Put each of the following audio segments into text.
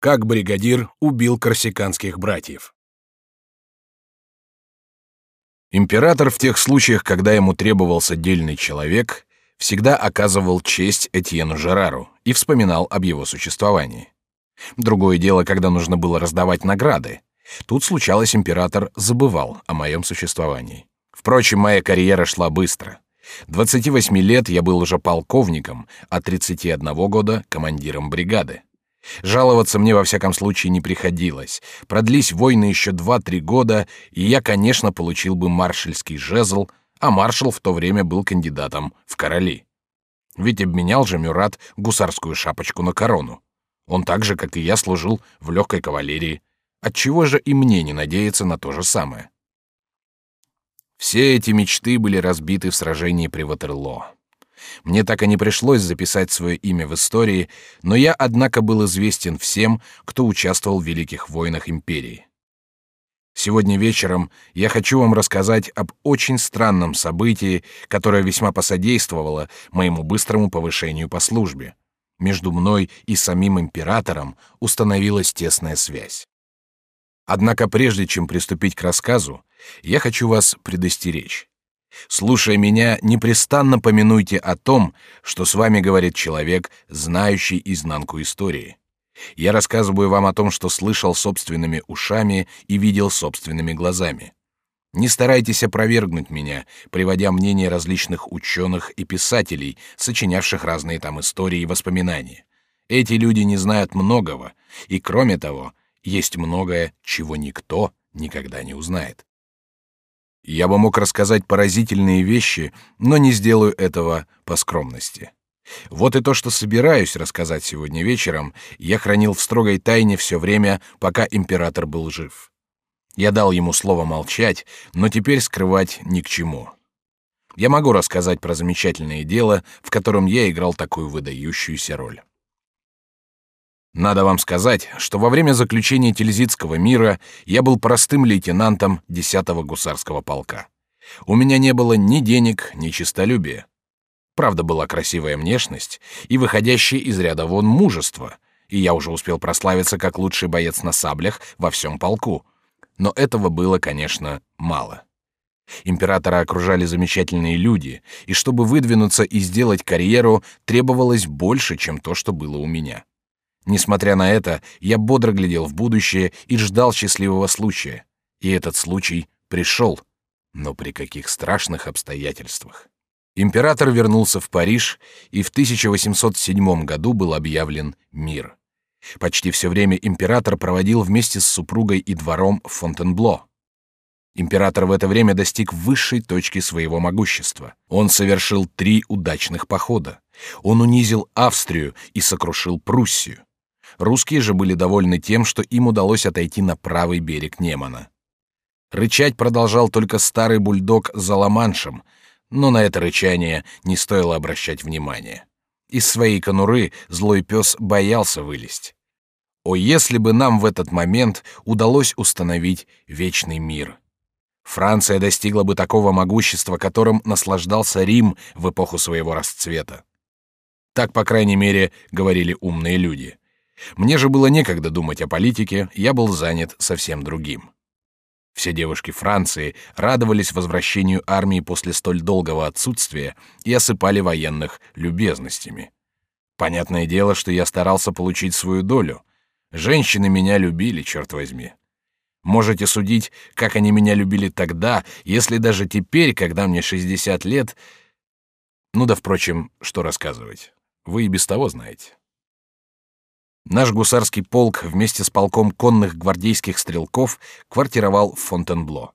Как бригадир убил корсиканских братьев. Император в тех случаях, когда ему требовался дельный человек, всегда оказывал честь Этьену Жерару и вспоминал об его существовании. Другое дело, когда нужно было раздавать награды. Тут случалось, император забывал о моем существовании. Впрочем, моя карьера шла быстро. 28 лет я был уже полковником, а 31 года — командиром бригады. Жаловаться мне во всяком случае не приходилось. Продлись войны еще два-три года, и я, конечно, получил бы маршальский жезл, а маршал в то время был кандидатом в короли. Ведь обменял же Мюрат гусарскую шапочку на корону. Он так же, как и я, служил в легкой кавалерии. Отчего же и мне не надеяться на то же самое? Все эти мечты были разбиты в сражении при Ватерлоо. Мне так и не пришлось записать свое имя в истории, но я, однако, был известен всем, кто участвовал в великих войнах империи. Сегодня вечером я хочу вам рассказать об очень странном событии, которое весьма посодействовало моему быстрому повышению по службе. Между мной и самим императором установилась тесная связь. Однако прежде чем приступить к рассказу, я хочу вас предостеречь. Слушая меня, непрестанно помянуйте о том, что с вами говорит человек, знающий изнанку истории. Я рассказываю вам о том, что слышал собственными ушами и видел собственными глазами. Не старайтесь опровергнуть меня, приводя мнения различных ученых и писателей, сочинявших разные там истории и воспоминания. Эти люди не знают многого, и кроме того, есть многое, чего никто никогда не узнает. Я бы мог рассказать поразительные вещи, но не сделаю этого по скромности. Вот и то, что собираюсь рассказать сегодня вечером, я хранил в строгой тайне все время, пока император был жив. Я дал ему слово молчать, но теперь скрывать ни к чему. Я могу рассказать про замечательное дело, в котором я играл такую выдающуюся роль. Надо вам сказать, что во время заключения Тильзитского мира я был простым лейтенантом 10-го гусарского полка. У меня не было ни денег, ни честолюбия. Правда, была красивая внешность и выходящее из ряда вон мужество, и я уже успел прославиться как лучший боец на саблях во всем полку. Но этого было, конечно, мало. Императора окружали замечательные люди, и чтобы выдвинуться и сделать карьеру, требовалось больше, чем то, что было у меня. Несмотря на это, я бодро глядел в будущее и ждал счастливого случая. И этот случай пришел, но при каких страшных обстоятельствах. Император вернулся в Париж, и в 1807 году был объявлен мир. Почти все время император проводил вместе с супругой и двором в Фонтенбло. Император в это время достиг высшей точки своего могущества. Он совершил три удачных похода. Он унизил Австрию и сокрушил Пруссию. Русские же были довольны тем, что им удалось отойти на правый берег Немана. Рычать продолжал только старый бульдог за Ла-Маншем, но на это рычание не стоило обращать внимания. Из своей конуры злой пес боялся вылезть. О, если бы нам в этот момент удалось установить вечный мир! Франция достигла бы такого могущества, которым наслаждался Рим в эпоху своего расцвета. Так, по крайней мере, говорили умные люди. Мне же было некогда думать о политике, я был занят совсем другим. Все девушки Франции радовались возвращению армии после столь долгого отсутствия и осыпали военных любезностями. Понятное дело, что я старался получить свою долю. Женщины меня любили, черт возьми. Можете судить, как они меня любили тогда, если даже теперь, когда мне 60 лет... Ну да, впрочем, что рассказывать. Вы и без того знаете. Наш гусарский полк вместе с полком конных гвардейских стрелков квартировал в Фонтенбло.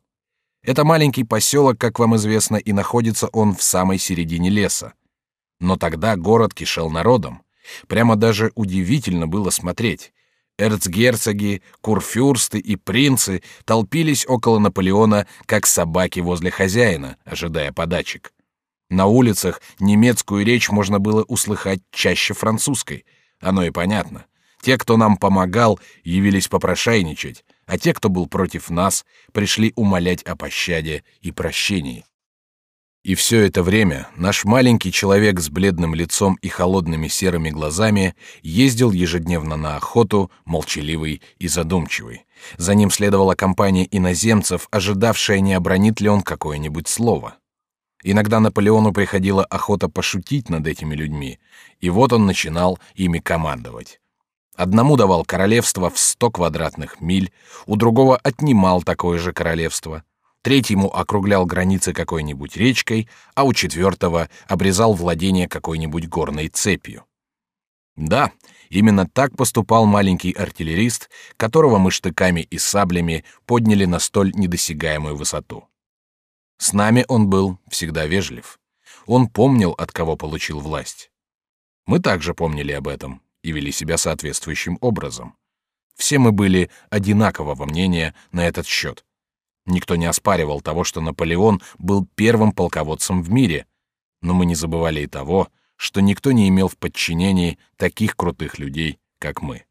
Это маленький поселок, как вам известно, и находится он в самой середине леса. Но тогда город кишел народом. Прямо даже удивительно было смотреть. Эрцгерцоги, курфюрсты и принцы толпились около Наполеона, как собаки возле хозяина, ожидая подачек. На улицах немецкую речь можно было услыхать чаще французской. Оно и понятно. Те, кто нам помогал, явились попрошайничать, а те, кто был против нас, пришли умолять о пощаде и прощении. И все это время наш маленький человек с бледным лицом и холодными серыми глазами ездил ежедневно на охоту, молчаливый и задумчивый. За ним следовала компания иноземцев, ожидавшая, не обронит ли он какое-нибудь слово. Иногда Наполеону приходила охота пошутить над этими людьми, и вот он начинал ими командовать. Одному давал королевство в сто квадратных миль, у другого отнимал такое же королевство — третьему округлял границы какой-нибудь речкой, а у четвертого обрезал владение какой-нибудь горной цепью. Да, именно так поступал маленький артиллерист, которого мы штыками и саблями подняли на столь недосягаемую высоту. С нами он был всегда вежлив. Он помнил, от кого получил власть. Мы также помнили об этом и вели себя соответствующим образом. Все мы были одинакового мнения на этот счет, Никто не оспаривал того, что Наполеон был первым полководцем в мире, но мы не забывали и того, что никто не имел в подчинении таких крутых людей, как мы.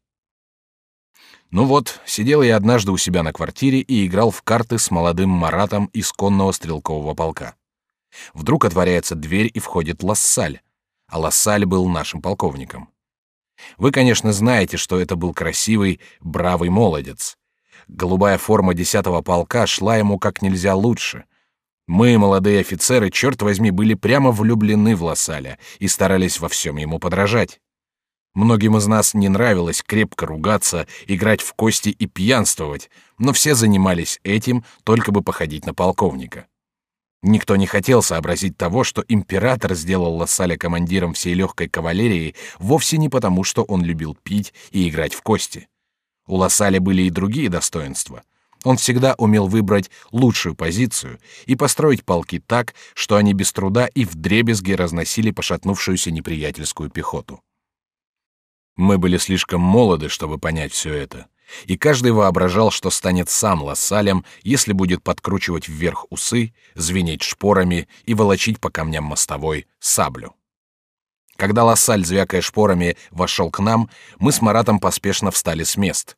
Ну вот, сидел я однажды у себя на квартире и играл в карты с молодым Маратом из конного стрелкового полка. Вдруг отворяется дверь и входит Лассаль, а Лассаль был нашим полковником. Вы, конечно, знаете, что это был красивый, бравый молодец, Голубая форма десятого полка шла ему как нельзя лучше. Мы, молодые офицеры, черт возьми, были прямо влюблены в Лассаля и старались во всем ему подражать. Многим из нас не нравилось крепко ругаться, играть в кости и пьянствовать, но все занимались этим, только бы походить на полковника. Никто не хотел сообразить того, что император сделал Лассаля командиром всей легкой кавалерии вовсе не потому, что он любил пить и играть в кости. У Лассаля были и другие достоинства. Он всегда умел выбрать лучшую позицию и построить полки так, что они без труда и вдребезги разносили пошатнувшуюся неприятельскую пехоту. Мы были слишком молоды, чтобы понять все это, и каждый воображал, что станет сам Лассалем, если будет подкручивать вверх усы, звенеть шпорами и волочить по камням мостовой саблю. Когда Лассаль, звякая шпорами, вошел к нам, мы с Маратом поспешно встали с мест.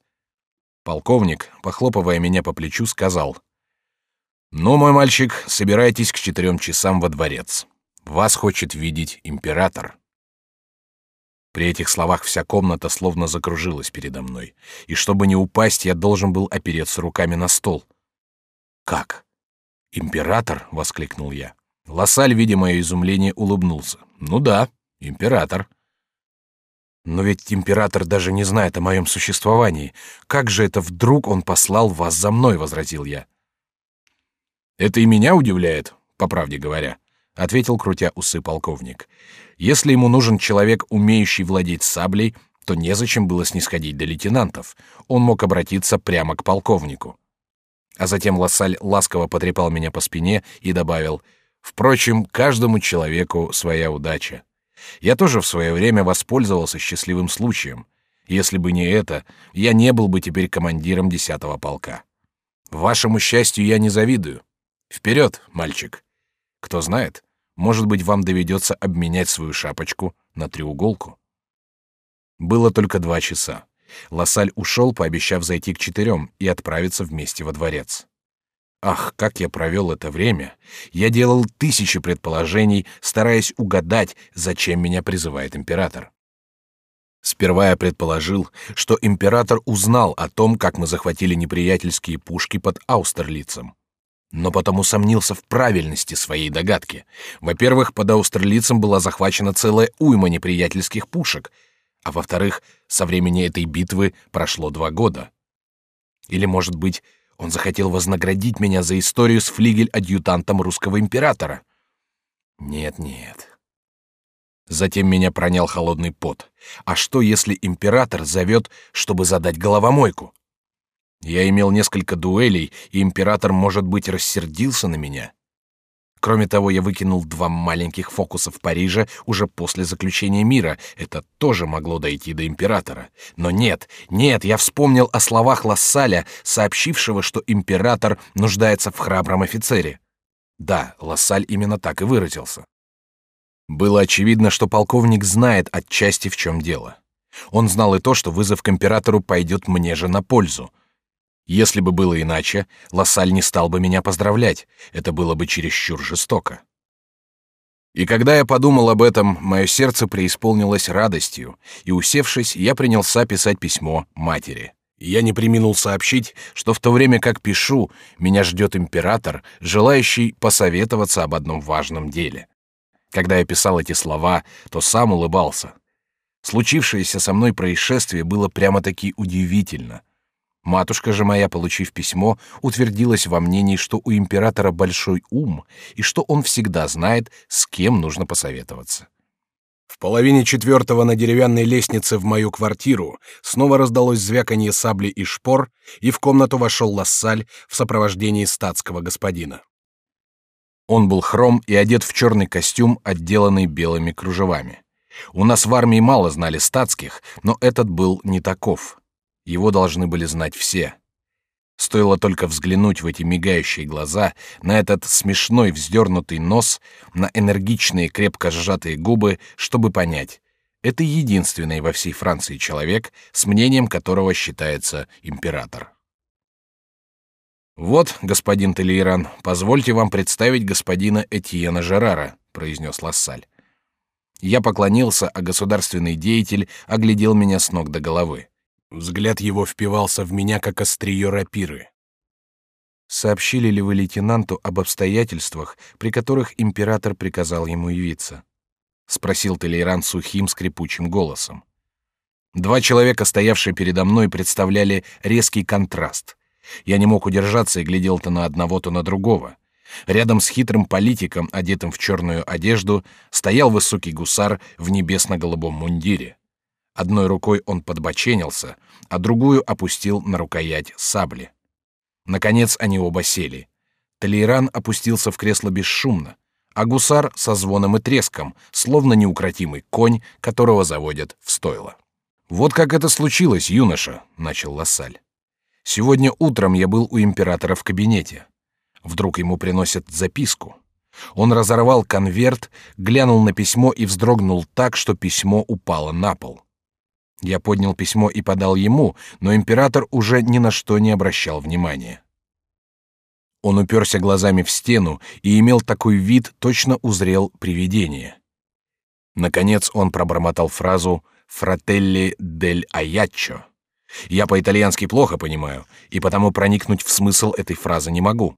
Полковник, похлопывая меня по плечу, сказал: "Ну, мой мальчик, собирайтесь к четырем часам во дворец. Вас хочет видеть император". При этих словах вся комната словно закружилась передо мной, и чтобы не упасть, я должен был опереться руками на стол. Как? Император? воскликнул я. Лассаль, видя мое изумление, улыбнулся. Ну да. Император. Но ведь император даже не знает о моем существовании. Как же это вдруг он послал вас за мной, возразил я. Это и меня удивляет, по правде говоря, ответил крутя усы полковник. Если ему нужен человек, умеющий владеть саблей, то незачем было снисходить до лейтенантов. Он мог обратиться прямо к полковнику. А затем Лассаль ласково потрепал меня по спине и добавил: "Впрочем, каждому человеку своя удача. Я тоже в свое время воспользовался счастливым случаем. Если бы не это, я не был бы теперь командиром десятого полка. Вашему счастью я не завидую. Вперед, мальчик. Кто знает, может быть, вам доведется обменять свою шапочку на треуголку. Было только два часа. Лассаль ушел, пообещав зайти к четырем и отправиться вместе во дворец. Ах, как я провел это время! Я делал тысячи предположений, стараясь угадать, зачем меня призывает император. Сперва я предположил, что император узнал о том, как мы захватили неприятельские пушки под Аустерлицем. Но потом усомнился в правильности своей догадки. Во-первых, под Аустерлицем была захвачена целая уйма неприятельских пушек, а во-вторых, со времени этой битвы прошло два года. Или, может быть, он захотел вознаградить меня за историю с флигель-адъютантом русского императора. Нет, нет. Затем меня пронял холодный пот. А что, если император зовет, чтобы задать головомойку? Я имел несколько дуэлей, и император, может быть, рассердился на меня. Кроме того, я выкинул два маленьких фокуса в Париже уже после заключения мира. Это тоже могло дойти до императора. Но нет, нет, я вспомнил о словах Лассаля, сообщившего, что император нуждается в храбром офицере. Да, Лассаль именно так и выразился. Было очевидно, что полковник знает отчасти, в чем дело. Он знал и то, что вызов к императору пойдет мне же на пользу — если бы было иначе, Лассаль не стал бы меня поздравлять. Это было бы чересчур жестоко. И когда я подумал об этом, мое сердце преисполнилось радостью, и, усевшись, я принялся писать письмо матери. Я не преминул сообщить, что в то время как пишу, меня ждет император, желающий посоветоваться об одном важном деле. Когда я писал эти слова, то сам улыбался. Случившееся со мной происшествие было прямо-таки удивительно. Матушка же моя, получив письмо, утвердилась во мнении, что у императора большой ум и что он всегда знает, с кем нужно посоветоваться. В половине четвертого на деревянной лестнице в мою квартиру снова раздалось звяканье сабли и шпор, и в комнату вошел Лассаль в сопровождении статского господина. Он был хром и одет в черный костюм, отделанный белыми кружевами. У нас в армии мало знали статских, но этот был не таков. Его должны были знать все. Стоило только взглянуть в эти мигающие глаза, на этот смешной вздернутый нос, на энергичные крепко сжатые губы, чтобы понять. Это единственный во всей Франции человек, с мнением которого считается император. «Вот, господин Толейран, позвольте вам представить господина Этьена Жерара», — произнес Лассаль. Я поклонился, а государственный деятель оглядел меня с ног до головы. Взгляд его впивался в меня, как острие рапиры. «Сообщили ли вы лейтенанту об обстоятельствах, при которых император приказал ему явиться?» — спросил Толейран сухим скрипучим голосом. Два человека, стоявшие передо мной, представляли резкий контраст. Я не мог удержаться и глядел то на одного, то на другого. Рядом с хитрым политиком, одетым в черную одежду, стоял высокий гусар в небесно-голубом мундире. Одной рукой он подбоченился, а другую опустил на рукоять сабли. Наконец они оба сели. Толейран опустился в кресло бесшумно, а гусар со звоном и треском, словно неукротимый конь, которого заводят в стойло. «Вот как это случилось, юноша», — начал Лассаль. «Сегодня утром я был у императора в кабинете. Вдруг ему приносят записку. Он разорвал конверт, глянул на письмо и вздрогнул так, что письмо упало на пол. Я поднял письмо и подал ему, но император уже ни на что не обращал внимания. Он уперся глазами в стену и имел такой вид, точно узрел привидение. Наконец он пробормотал фразу «Фрателли дель Аяччо». Я по-итальянски плохо понимаю, и потому проникнуть в смысл этой фразы не могу.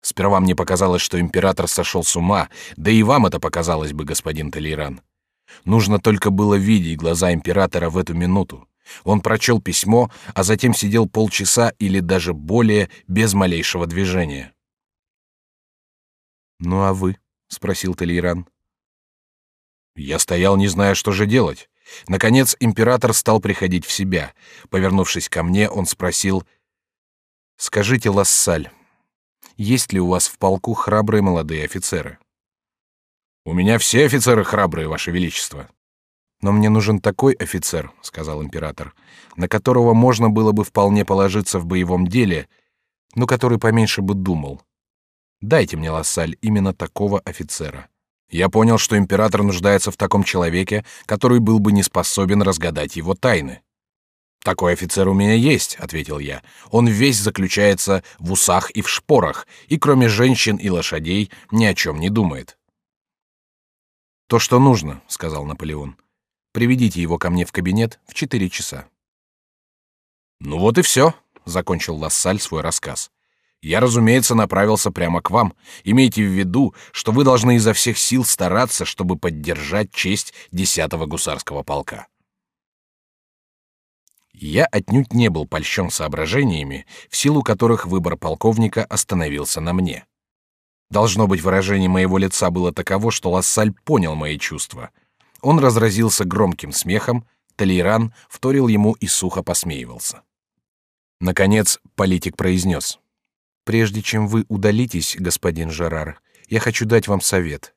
Сперва мне показалось, что император сошел с ума, да и вам это показалось бы, господин Толейран. Нужно только было видеть глаза императора в эту минуту. Он прочел письмо, а затем сидел полчаса или даже более без малейшего движения. «Ну а вы?» — спросил Толейран. Я стоял, не зная, что же делать. Наконец император стал приходить в себя. Повернувшись ко мне, он спросил: "Скажите, Лассаль, есть ли у вас в полку храбрые молодые офицеры?" У меня все офицеры храбрые, ваше величество. Но мне нужен такой офицер, сказал император, на которого можно было бы вполне положиться в боевом деле, но который поменьше бы думал. Дайте мне, Лассаль, именно такого офицера. Я понял, что император нуждается в таком человеке, который был бы не способен разгадать его тайны. Такой офицер у меня есть, ответил я. Он весь заключается в усах и в шпорах, и кроме женщин и лошадей ни о чем не думает. То, что нужно, сказал Наполеон. Приведите его ко мне в кабинет в четыре часа. Ну вот и все, закончил Лассаль свой рассказ. Я, разумеется, направился прямо к вам. Имейте в виду, что вы должны изо всех сил стараться, чтобы поддержать честь десятого гусарского полка. Я отнюдь не был польщен соображениями, в силу которых выбор полковника остановился на мне. Должно быть, выражение моего лица было таково, что Лассаль понял мои чувства. Он разразился громким смехом, Толейран вторил ему и сухо посмеивался. Наконец политик произнес: "Прежде чем вы удалитесь, господин Жерар, я хочу дать вам совет.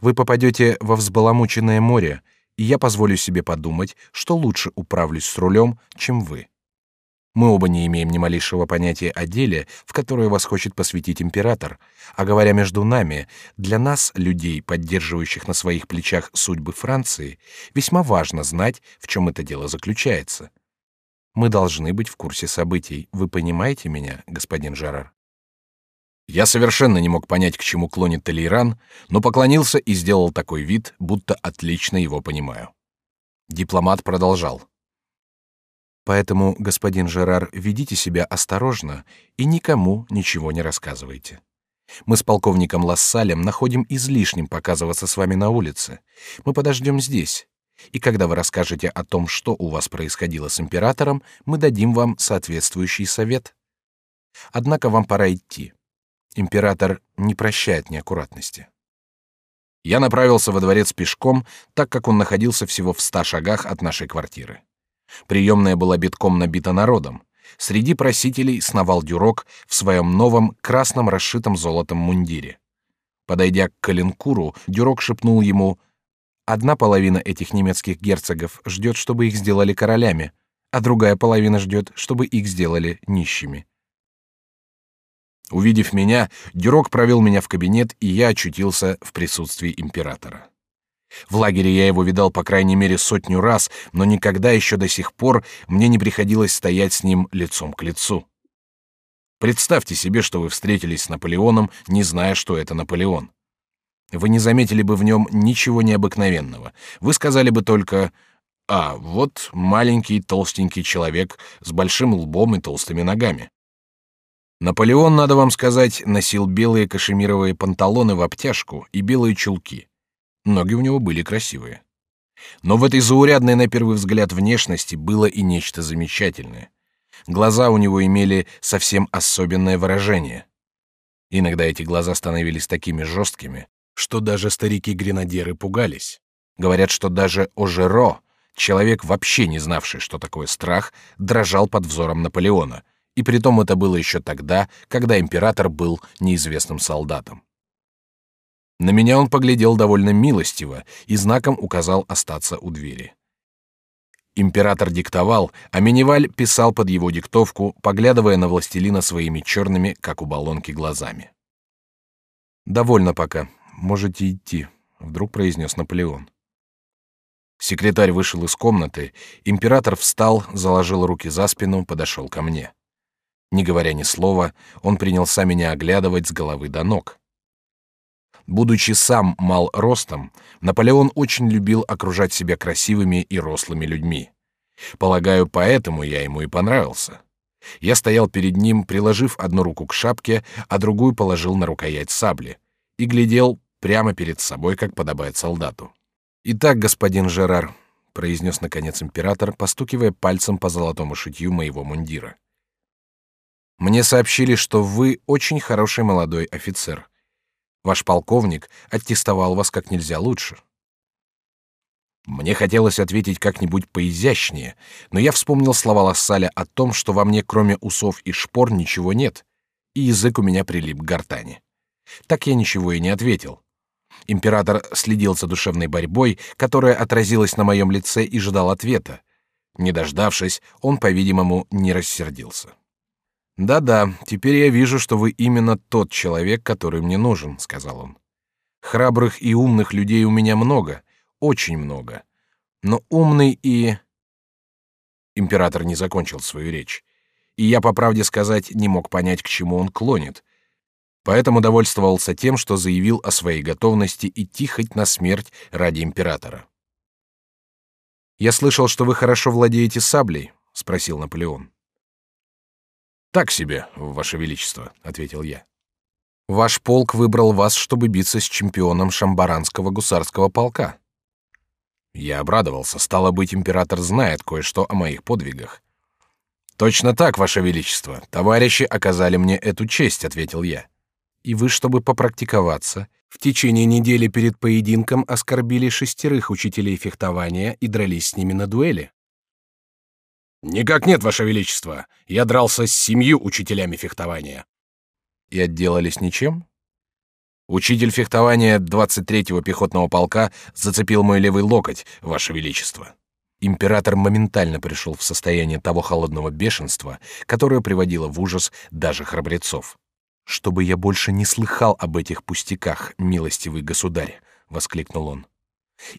Вы попадете во взбаламученное море, и я позволю себе подумать, что лучше управлюсь с рулем, чем вы. Мы оба не имеем ни малейшего понятия о деле, в которое вас хочет посвятить император, а говоря между нами, для нас, людей, поддерживающих на своих плечах судьбы Франции, весьма важно знать, в чем это дело заключается. Мы должны быть в курсе событий. Вы понимаете меня, господин Жерар? Я совершенно не мог понять, к чему клонит Толейран, но поклонился и сделал такой вид, будто отлично его понимаю. Дипломат продолжал. Поэтому, господин Жерар, ведите себя осторожно и никому ничего не рассказывайте. Мы с полковником Лассалем находим излишним показываться с вами на улице. Мы подождем здесь. И когда вы расскажете о том, что у вас происходило с императором, мы дадим вам соответствующий совет. Однако вам пора идти. Император не прощает неаккуратности. Я направился во дворец пешком, так как он находился всего в ста шагах от нашей квартиры. Приемная была битком набита народом. Среди просителей сновал Дюрок в своем новом красном расшитом золотом мундире. Подойдя к Калинкуру, Дюрок шепнул ему: "Одна половина этих немецких герцогов ждет, чтобы их сделали королями, а другая половина ждет, чтобы их сделали нищими". Увидев меня, Дюрок провел меня в кабинет, и я очутился в присутствии императора. В лагере я его видал по крайней мере сотню раз, но никогда еще до сих пор мне не приходилось стоять с ним лицом к лицу. Представьте себе, что вы встретились с Наполеоном, не зная, что это Наполеон. Вы не заметили бы в нем ничего необыкновенного. Вы сказали бы только «А, вот маленький толстенький человек с большим лбом и толстыми ногами». Наполеон, надо вам сказать, носил белые кашемировые панталоны в обтяжку и белые чулки. Ноги у него были красивые. Но в этой заурядной на первый взгляд внешности было и нечто замечательное. Глаза у него имели совсем особенное выражение. Иногда эти глаза становились такими жесткими, что даже старики-гренадеры пугались. Говорят, что даже Ожеро, человек вообще не знавший, что такое страх, дрожал под взором Наполеона, и притом это было еще тогда, когда император был неизвестным солдатом. На меня он поглядел довольно милостиво и знаком указал остаться у двери. Император диктовал, а Миневаль писал под его диктовку, поглядывая на властелина своими черными, как у баллонки, глазами. «Довольно пока. Можете идти», — вдруг произнес Наполеон. Секретарь вышел из комнаты, император встал, заложил руки за спину, подошел ко мне. Не говоря ни слова, он принялся меня оглядывать с головы до ног. Будучи сам мал ростом, Наполеон очень любил окружать себя красивыми и рослыми людьми. Полагаю, поэтому я ему и понравился. Я стоял перед ним, приложив одну руку к шапке, а другую положил на рукоять сабли, и глядел прямо перед собой, как подобает солдату. «Итак, господин Жерар», — произнес наконец император, постукивая пальцем по золотому шитью моего мундира. «Мне сообщили, что вы очень хороший молодой офицер. Ваш полковник аттестовал вас как нельзя лучше. Мне хотелось ответить как-нибудь поизящнее, но я вспомнил слова Лассаля о том, что во мне кроме усов и шпор ничего нет, и язык у меня прилип к гортани. Так я ничего и не ответил. Император следил за душевной борьбой, которая отразилась на моем лице и ждал ответа. Не дождавшись, он, по-видимому, не рассердился. Да-да, теперь я вижу, что вы именно тот человек, который мне нужен, сказал он. Храбрых и умных людей у меня много, очень много. Но умный и Император не закончил свою речь, и я, по правде сказать, не мог понять, к чему он клонит. Поэтому довольствовался тем, что заявил о своей готовности идти хоть на смерть ради императора. Я слышал, что вы хорошо владеете саблей, спросил Наполеон. Так себе, ваше величество, ответил я. Ваш полк выбрал вас, чтобы биться с чемпионом шамбаранского гусарского полка. Я обрадовался, стало быть, император знает кое-что о моих подвигах. Точно так, ваше величество. Товарищи оказали мне эту честь, ответил я. И вы, чтобы попрактиковаться, в течение недели перед поединком оскорбили шестерых учителей фехтования и дрались с ними на дуэли. Никак нет, ваше величество. Я дрался с семью учителями фехтования. И отделались ничем? Учитель фехтования 23-го пехотного полка зацепил мой левый локоть, ваше величество. Император моментально пришел в состояние того холодного бешенства, которое приводило в ужас даже храбрецов. Чтобы я больше не слыхал об этих пустяках, милостивый государь, воскликнул он.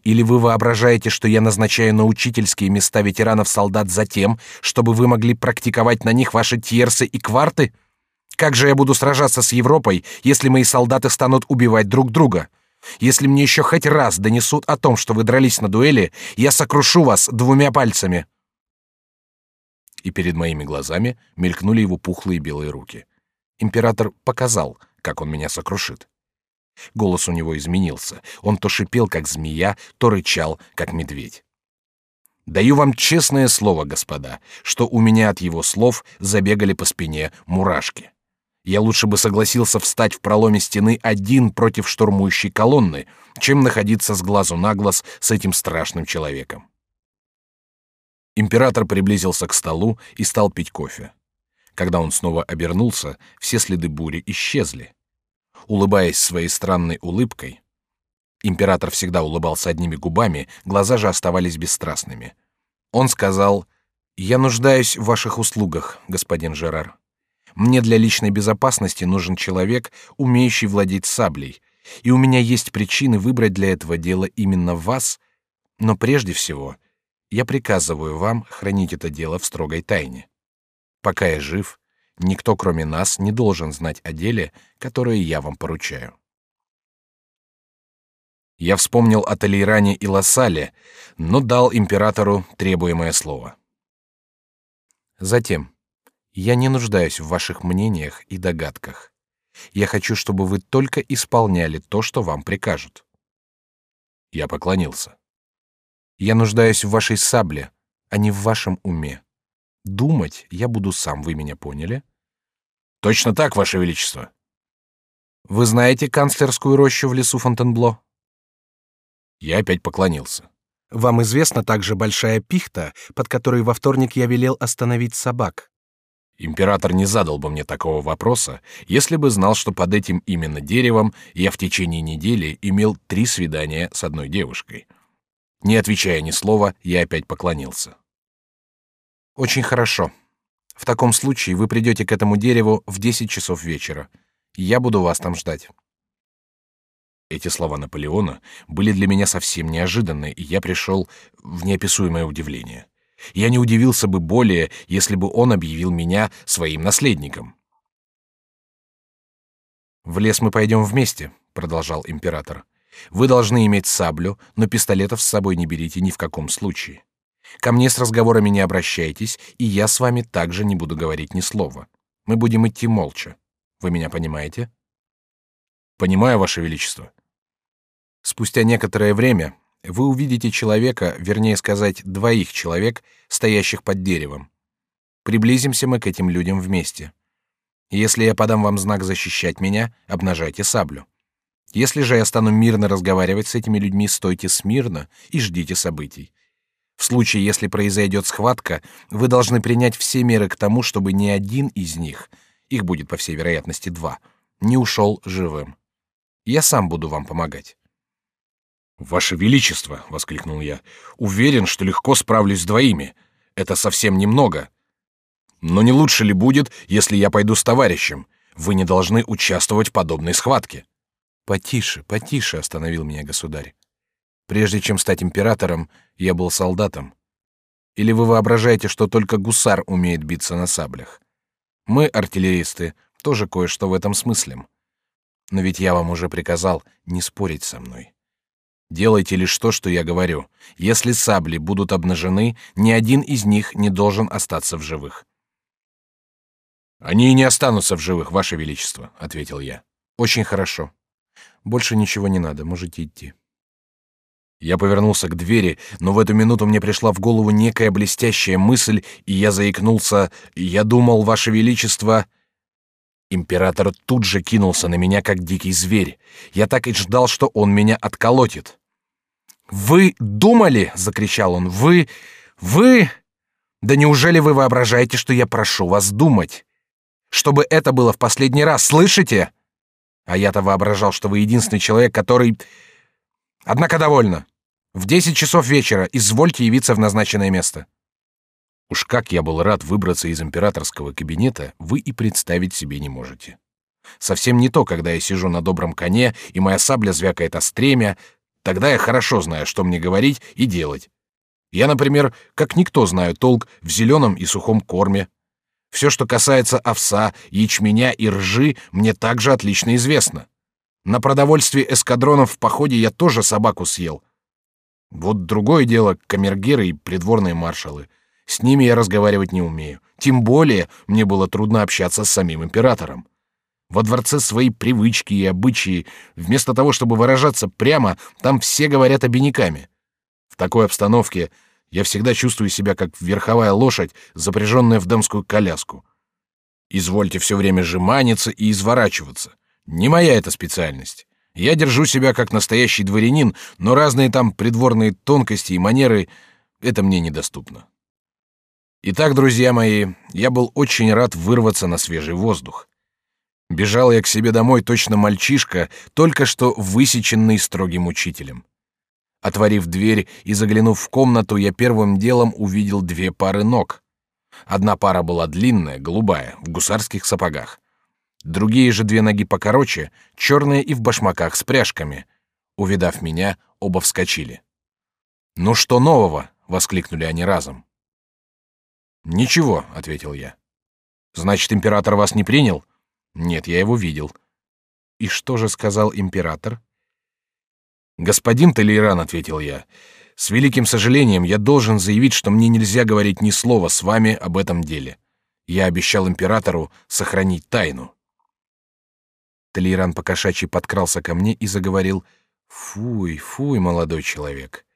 Или вы воображаете, что я назначаю на учительские места ветеранов-солдат за тем, чтобы вы могли практиковать на них ваши тьерсы и кварты? Как же я буду сражаться с Европой, если мои солдаты станут убивать друг друга? Если мне еще хоть раз донесут о том, что вы дрались на дуэли, я сокрушу вас двумя пальцами. И перед моими глазами мелькнули его пухлые белые руки. Император показал, как он меня сокрушит. Голос у него изменился. Он то шипел, как змея, то рычал, как медведь. Даю вам честное слово, господа, что у меня от его слов забегали по спине мурашки. Я лучше бы согласился встать в проломе стены один против штурмующей колонны, чем находиться с глазу на глаз с этим страшным человеком. Император приблизился к столу и стал пить кофе. Когда он снова обернулся, все следы бури исчезли. Улыбаясь своей странной улыбкой, император всегда улыбался одними губами, глаза же оставались бесстрастными. Он сказал: "Я нуждаюсь в ваших услугах, господин Жерар. Мне для личной безопасности нужен человек, умеющий владеть саблей, и у меня есть причины выбрать для этого дела именно вас, но прежде всего я приказываю вам хранить это дело в строгой тайне. Пока я жив, никто, кроме нас, не должен знать о деле, которое я вам поручаю. Я вспомнил о Толейране и Лассале, но дал императору требуемое слово. Затем я не нуждаюсь в ваших мнениях и догадках. Я хочу, чтобы вы только исполняли то, что вам прикажут. Я поклонился. Я нуждаюсь в вашей сабле, а не в вашем уме. Думать я буду сам, вы меня поняли? Точно так, ваше величество. Вы знаете канцлерскую рощу в лесу Фонтенбло? Я опять поклонился. Вам известна также большая пихта, под которой во вторник я велел остановить собак. Император не задал бы мне такого вопроса, если бы знал, что под этим именно деревом я в течение недели имел три свидания с одной девушкой. Не отвечая ни слова, я опять поклонился. Очень хорошо. В таком случае вы придете к этому дереву в десять часов вечера. Я буду вас там ждать. Эти слова Наполеона были для меня совсем неожиданны, и я пришел в неописуемое удивление. Я не удивился бы более, если бы он объявил меня своим наследником. В лес мы пойдем вместе, продолжал император. Вы должны иметь саблю, но пистолетов с собой не берите ни в каком случае. Ко мне с разговорами не обращайтесь, и я с вами также не буду говорить ни слова. Мы будем идти молча. Вы меня понимаете? Понимаю, ваше величество. Спустя некоторое время вы увидите человека, вернее сказать, двоих человек, стоящих под деревом. Приблизимся мы к этим людям вместе. Если я подам вам знак защищать меня, обнажайте саблю. Если же я стану мирно разговаривать с этими людьми, стойте смирно и ждите событий. В случае, если произойдет схватка, вы должны принять все меры к тому, чтобы ни один из них, их будет по всей вероятности два, не ушел живым. Я сам буду вам помогать. Ваше величество, воскликнул я, уверен, что легко справлюсь с двоими. Это совсем немного. Но не лучше ли будет, если я пойду с товарищем? Вы не должны участвовать в подобной схватке. Потише, потише, остановил меня государь. Прежде чем стать императором, я был солдатом. Или вы воображаете, что только гусар умеет биться на саблях? Мы, артиллеристы, тоже кое-что в этом смыслим. Но ведь я вам уже приказал не спорить со мной. Делайте лишь то, что я говорю. Если сабли будут обнажены, ни один из них не должен остаться в живых. Они и не останутся в живых, ваше величество, ответил я. Очень хорошо. Больше ничего не надо, можете идти. Я повернулся к двери, но в эту минуту мне пришла в голову некая блестящая мысль, и я заикнулся. Я думал, ваше величество. Император тут же кинулся на меня, как дикий зверь. Я так и ждал, что он меня отколотит. «Вы думали?» — закричал он. «Вы... вы... Да неужели вы воображаете, что я прошу вас думать? Чтобы это было в последний раз, слышите? А я-то воображал, что вы единственный человек, который... Однако довольно. В десять часов вечера извольте явиться в назначенное место». Уж как я был рад выбраться из императорского кабинета, вы и представить себе не можете. Совсем не то, когда я сижу на добром коне, и моя сабля звякает о стремя, тогда я хорошо знаю, что мне говорить и делать. Я, например, как никто знаю толк в зеленом и сухом корме. Все, что касается овса, ячменя и ржи, мне также отлично известно. На продовольствие эскадронов в походе я тоже собаку съел. Вот другое дело камергеры и придворные маршалы. С ними я разговаривать не умею. Тем более мне было трудно общаться с самим императором. Во дворце свои привычки и обычаи. Вместо того, чтобы выражаться прямо, там все говорят обиняками. В такой обстановке я всегда чувствую себя как верховая лошадь, запряженная в дамскую коляску. Извольте все время жеманиться и изворачиваться. Не моя эта специальность. Я держу себя как настоящий дворянин, но разные там придворные тонкости и манеры — это мне недоступно. Итак, друзья мои, я был очень рад вырваться на свежий воздух. Бежал я к себе домой точно мальчишка, только что высеченный строгим учителем. Отворив дверь и заглянув в комнату, я первым делом увидел две пары ног. Одна пара была длинная, голубая, в гусарских сапогах. Другие же две ноги покороче, черные и в башмаках с пряжками. Увидав меня, оба вскочили. «Ну что нового?» — воскликнули они разом. «Ничего», — ответил я. «Значит, император вас не принял?» «Нет, я его видел». «И что же сказал император?» «Господин Толейран», — ответил я, — «с великим сожалением я должен заявить, что мне нельзя говорить ни слова с вами об этом деле. Я обещал императору сохранить тайну». Толейран покошачьи подкрался ко мне и заговорил «Фуй, фуй, молодой человек.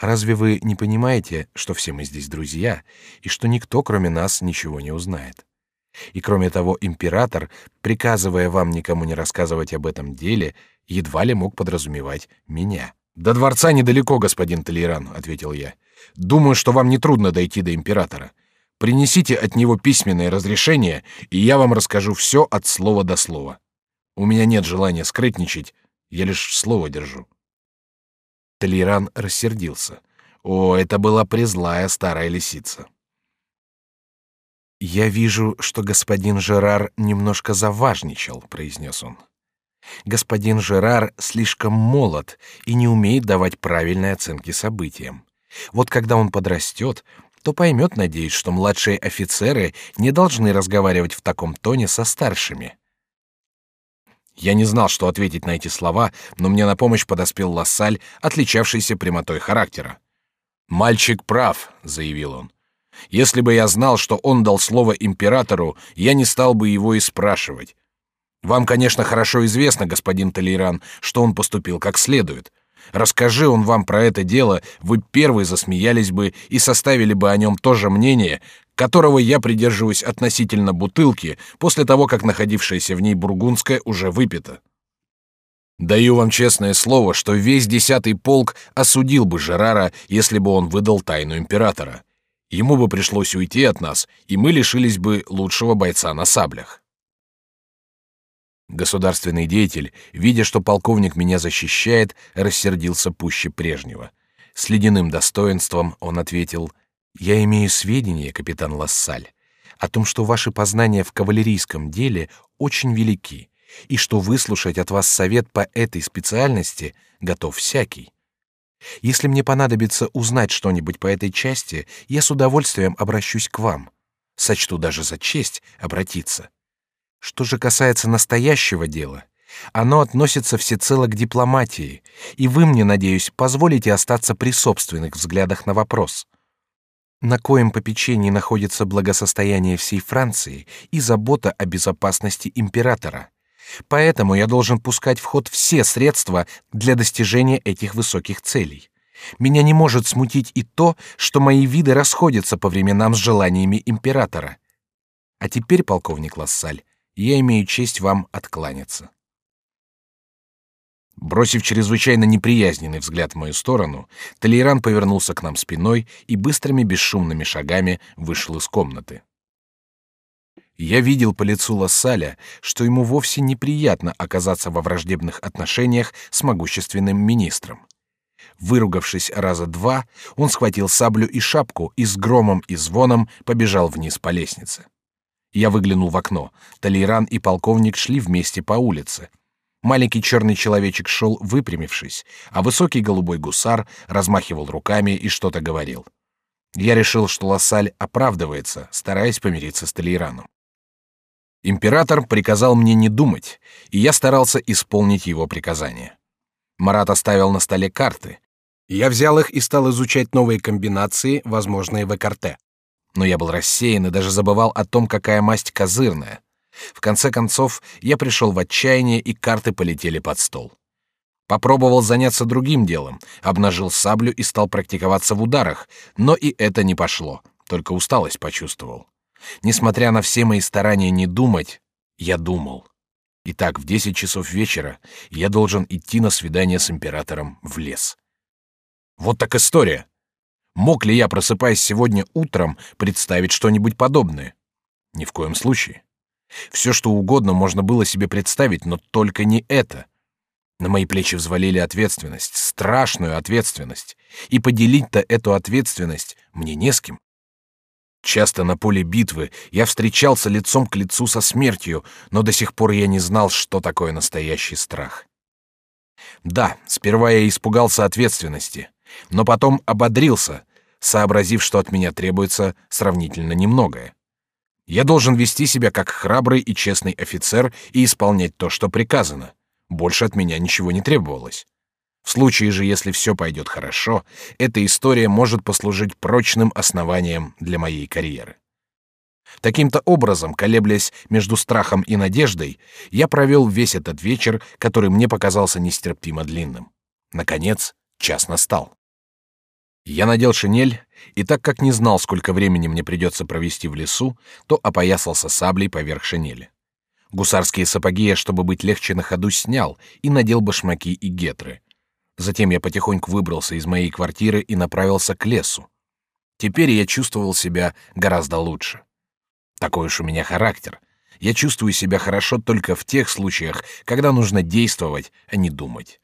Разве вы не понимаете, что все мы здесь друзья, и что никто, кроме нас, ничего не узнает? И кроме того, император, приказывая вам никому не рассказывать об этом деле, едва ли мог подразумевать меня». «До дворца недалеко, господин Толейран», — ответил я. «Думаю, что вам не трудно дойти до императора. Принесите от него письменное разрешение, и я вам расскажу все от слова до слова». У меня нет желания скрытничать, я лишь слово держу. Толеран рассердился. О, это была презлая старая лисица. Я вижу, что господин Жерар немножко заважничал, произнес он. Господин Жерар слишком молод и не умеет давать правильные оценки событиям. Вот когда он подрастет, то поймет, надеюсь, что младшие офицеры не должны разговаривать в таком тоне со старшими. Я не знал, что ответить на эти слова, но мне на помощь подоспел Лассаль, отличавшийся прямотой характера. «Мальчик прав», — заявил он. «Если бы я знал, что он дал слово императору, я не стал бы его и спрашивать. Вам, конечно, хорошо известно, господин Толейран, что он поступил как следует. Расскажи он вам про это дело, вы первые засмеялись бы и составили бы о нем то же мнение, которого я придерживаюсь относительно бутылки после того, как находившаяся в ней бургундская уже выпита. Даю вам честное слово, что весь десятый полк осудил бы Жерара, если бы он выдал тайну императора. Ему бы пришлось уйти от нас, и мы лишились бы лучшего бойца на саблях. Государственный деятель, видя, что полковник меня защищает, рассердился пуще прежнего. С ледяным достоинством он ответил — я имею сведения, капитан Лассаль, о том, что ваши познания в кавалерийском деле очень велики, и что выслушать от вас совет по этой специальности готов всякий. Если мне понадобится узнать что-нибудь по этой части, я с удовольствием обращусь к вам. Сочту даже за честь обратиться. Что же касается настоящего дела, оно относится всецело к дипломатии, и вы мне, надеюсь, позволите остаться при собственных взглядах на вопрос на коем попечении находится благосостояние всей Франции и забота о безопасности императора. Поэтому я должен пускать в ход все средства для достижения этих высоких целей. Меня не может смутить и то, что мои виды расходятся по временам с желаниями императора. А теперь, полковник Лассаль, я имею честь вам откланяться. Бросив чрезвычайно неприязненный взгляд в мою сторону, Толейран повернулся к нам спиной и быстрыми бесшумными шагами вышел из комнаты. Я видел по лицу Лассаля, что ему вовсе неприятно оказаться во враждебных отношениях с могущественным министром. Выругавшись раза два, он схватил саблю и шапку и с громом и звоном побежал вниз по лестнице. Я выглянул в окно. Толейран и полковник шли вместе по улице, Маленький черный человечек шел выпрямившись, а высокий голубой гусар размахивал руками и что-то говорил. Я решил, что Лассаль оправдывается, стараясь помириться с Толейраном. Император приказал мне не думать, и я старался исполнить его приказание. Марат оставил на столе карты. Я взял их и стал изучать новые комбинации, возможные в Экарте. Но я был рассеян и даже забывал о том, какая масть козырная. В конце концов, я пришел в отчаяние, и карты полетели под стол. Попробовал заняться другим делом, обнажил саблю и стал практиковаться в ударах, но и это не пошло, только усталость почувствовал. Несмотря на все мои старания не думать, я думал. Итак, в десять часов вечера я должен идти на свидание с императором в лес. Вот так история. Мог ли я, просыпаясь сегодня утром, представить что-нибудь подобное? Ни в коем случае. Все, что угодно можно было себе представить, но только не это. На мои плечи взвалили ответственность, страшную ответственность, и поделить-то эту ответственность мне не с кем. Часто на поле битвы я встречался лицом к лицу со смертью, но до сих пор я не знал, что такое настоящий страх. Да, сперва я испугался ответственности, но потом ободрился, сообразив, что от меня требуется сравнительно немногое. Я должен вести себя как храбрый и честный офицер и исполнять то, что приказано. Больше от меня ничего не требовалось. В случае же, если все пойдет хорошо, эта история может послужить прочным основанием для моей карьеры. Таким-то образом, колеблясь между страхом и надеждой, я провел весь этот вечер, который мне показался нестерпимо длинным. Наконец, час настал. Я надел шинель, и так как не знал, сколько времени мне придется провести в лесу, то опоясался саблей поверх шинели. Гусарские сапоги я, чтобы быть легче на ходу, снял и надел башмаки и гетры. Затем я потихоньку выбрался из моей квартиры и направился к лесу. Теперь я чувствовал себя гораздо лучше. Такой уж у меня характер. Я чувствую себя хорошо только в тех случаях, когда нужно действовать, а не думать.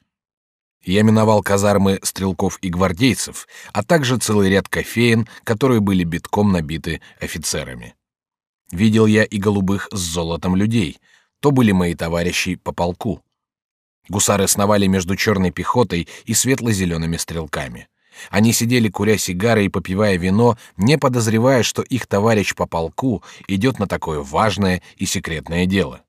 Я миновал казармы стрелков и гвардейцев, а также целый ряд кофеен, которые были битком набиты офицерами. Видел я и голубых с золотом людей. То были мои товарищи по полку. Гусары сновали между черной пехотой и светло-зелеными стрелками. Они сидели, куря сигары и попивая вино, не подозревая, что их товарищ по полку идет на такое важное и секретное дело.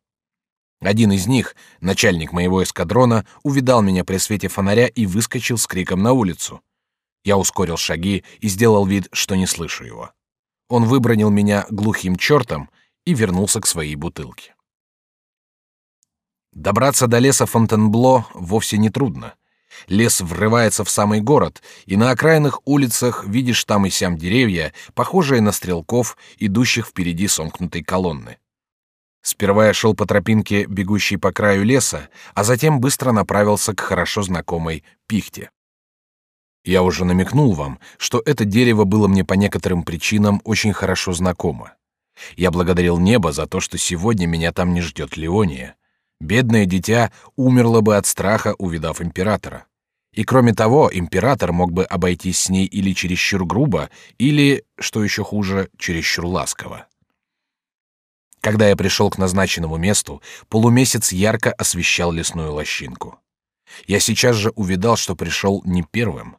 Один из них, начальник моего эскадрона, увидал меня при свете фонаря и выскочил с криком на улицу. Я ускорил шаги и сделал вид, что не слышу его. Он выбронил меня глухим чертом и вернулся к своей бутылке. Добраться до леса Фонтенбло вовсе не трудно. Лес врывается в самый город, и на окраинных улицах видишь там и сям деревья, похожие на стрелков, идущих впереди сомкнутой колонны. Сперва я шел по тропинке, бегущей по краю леса, а затем быстро направился к хорошо знакомой пихте. Я уже намекнул вам, что это дерево было мне по некоторым причинам очень хорошо знакомо. Я благодарил небо за то, что сегодня меня там не ждет Леония. Бедное дитя умерло бы от страха, увидав императора. И кроме того, император мог бы обойтись с ней или чересчур грубо, или, что еще хуже, чересчур ласково. Когда я пришел к назначенному месту, полумесяц ярко освещал лесную лощинку. Я сейчас же увидал, что пришел не первым.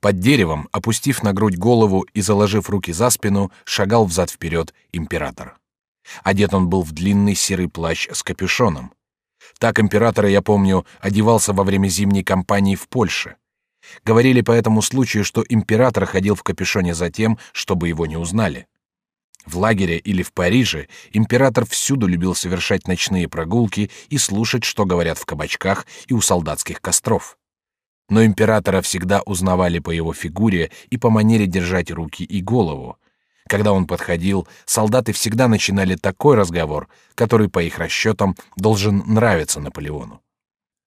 Под деревом, опустив на грудь голову и заложив руки за спину, шагал взад вперед император. Одет он был в длинный серый плащ с капюшоном. Так императора, я помню, одевался во время зимней кампании в Польше. Говорили по этому случаю, что император ходил в капюшоне за тем, чтобы его не узнали. В лагере или в Париже император всюду любил совершать ночные прогулки и слушать, что говорят в кабачках и у солдатских костров. Но императора всегда узнавали по его фигуре и по манере держать руки и голову. Когда он подходил, солдаты всегда начинали такой разговор, который, по их расчетам, должен нравиться Наполеону.